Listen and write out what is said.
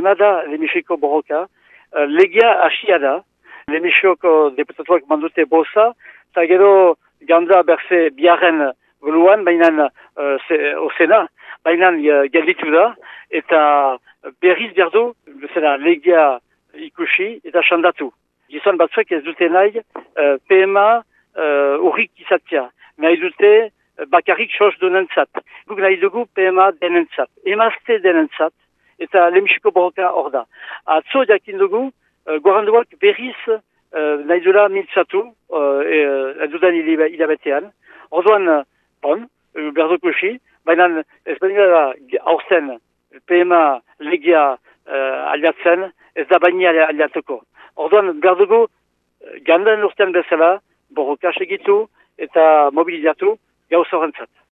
PMA da lemisiko borroka, uh, legia hasia da, lemixioko deputatuak mandute bosa, eta gero ganda berze biaren guluan, baina uh, ozena, baina uh, gelditu da, eta berriz berdu, zera legia ikusi eta sandatu. Gizon batzuek ez dute nahi uh, PMA uh, urrik izatea. Nahi dute bakarrik sos denentzat. Guk nahi dugu PMA denentzat. Emazte denentzat eta lemisiko borroka hor da. Atzo jakin dugu, uh, berriz uh, nahi dula mintzatu uh, e, dudan hilabetean. Orduan, bon, uh, berdukusi, baina ez baina aurzen PMA legia uh, aliatzen, ez da baini aliatuko. Orduan, berdugu, gandan urtean bezala, borroka segitu eta mobilizatu, gauza horrentzat.